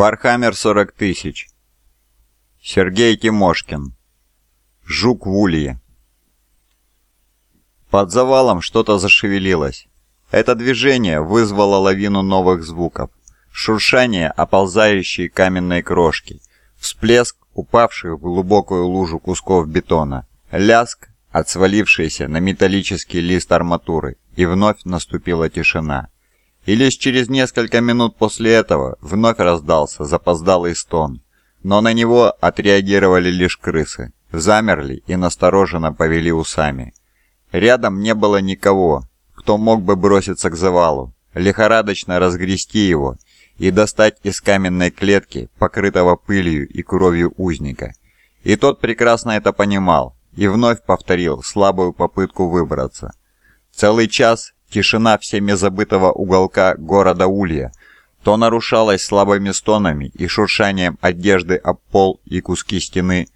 Вархаммер 40 тысяч. Сергей Тимошкин. Жук в улье. Под завалом что-то зашевелилось. Это движение вызвало лавину новых звуков. Шуршание оползающей каменной крошки. Всплеск упавших в глубокую лужу кусков бетона. Лязг от свалившейся на металлический лист арматуры. И вновь наступила тишина. И лишь через несколько минут после этого вновь раздался запоздалый стон. Но на него отреагировали лишь крысы. Замерли и настороженно повели усами. Рядом не было никого, кто мог бы броситься к завалу, лихорадочно разгрести его и достать из каменной клетки, покрытого пылью и кровью узника. И тот прекрасно это понимал и вновь повторил слабую попытку выбраться. Целый час Тишина всеми забытого уголка города Улья то нарушалась слабыми стонами и шуршанием одежды об пол и куски стены,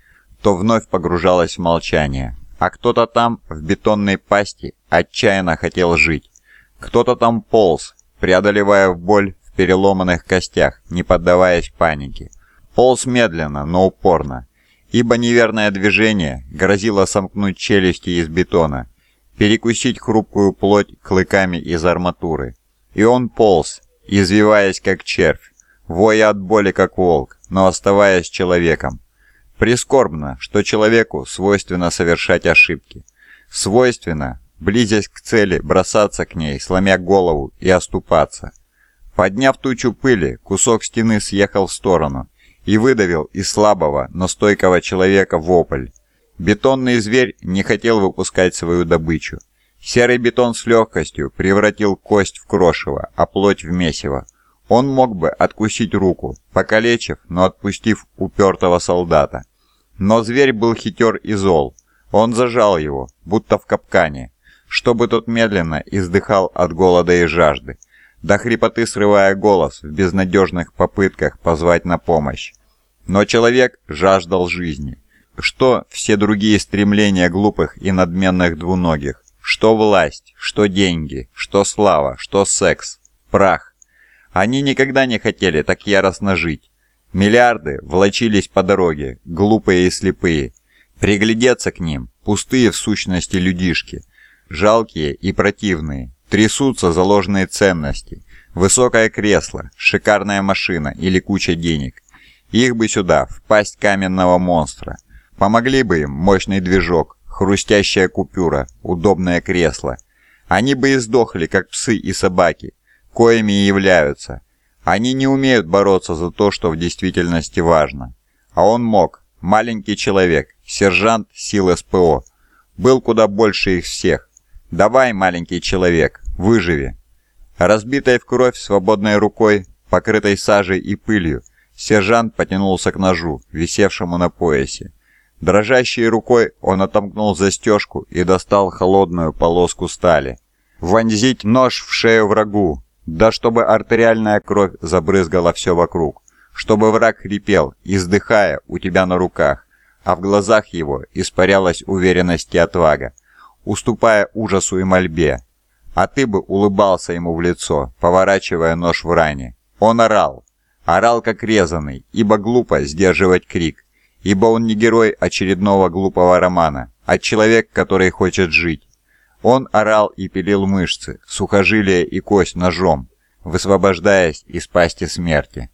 то вновь погружалась в молчание. А кто-то там, в бетонной пасти, отчаянно хотел жить. Кто-то там полз, преодолевая боль в переломанных костях, не поддаваясь панике. Полз медленно, но упорно, ибо неверное движение грозило сомкнуть челюсти из бетона, перекусить хрупкую плоть клыками из арматуры. И он полз, извиваясь как червь, воя от боли как волк, но оставаясь человеком. Прискорбно, что человеку свойственно совершать ошибки. Свойственно, близясь к цели, бросаться к ней, сломя голову и оступаться. Подняв тучу пыли, кусок стены съехал в сторону и выдавил из слабого, но стойкого человека вопль. Бетонный зверь не хотел выпускать свою добычу. Серый бетон с легкостью превратил кость в крошево, а плоть в месиво. Он мог бы откусить руку, покалечив, но отпустив упертого солдата. Но зверь был хитер и зол. Он зажал его, будто в капкане, чтобы тот медленно издыхал от голода и жажды, до хрипоты срывая голос в безнадежных попытках позвать на помощь. Но человек жаждал жизни, что все другие стремления глупых и надменных двуногих? Что власть, что деньги, что слава, что секс, прах. Они никогда не хотели так яростно жить. Миллиарды волочились по дороге, глупые и слепые. Приглядеться к ним, пустые в сущности людишки, жалкие и противные, трясутся заложенные ценности, высокое кресло, шикарная машина или куча денег. Их бы сюда, в пасть каменного монстра, Помогли бы им мощный движок, хрустящая купюра, удобное кресло. Они бы и сдохли, как псы и собаки, коими и являются. Они не умеют бороться за то, что в действительности важно. А он мог, маленький человек, сержант сил СПО. Был куда больше их всех. Давай, маленький человек, выживи. Разбитой в кровь свободной рукой, покрытой сажей и пылью, сержант потянулся к ножу, висевшему на поясе. Дрожащей рукой он отомкнул застежку и достал холодную полоску стали. Вонзить нож в шею врагу, да чтобы артериальная кровь забрызгала все вокруг, чтобы враг хрипел, издыхая у тебя на руках, а в глазах его испарялась уверенность и отвага, уступая ужасу и мольбе. А ты бы улыбался ему в лицо, поворачивая нож в ране. Он орал, орал как резанный, ибо глупо сдерживать крик ибо он не герой очередного глупого романа, а человек, который хочет жить. Он орал и пилил мышцы, сухожилия и кость ножом, высвобождаясь из пасти смерти.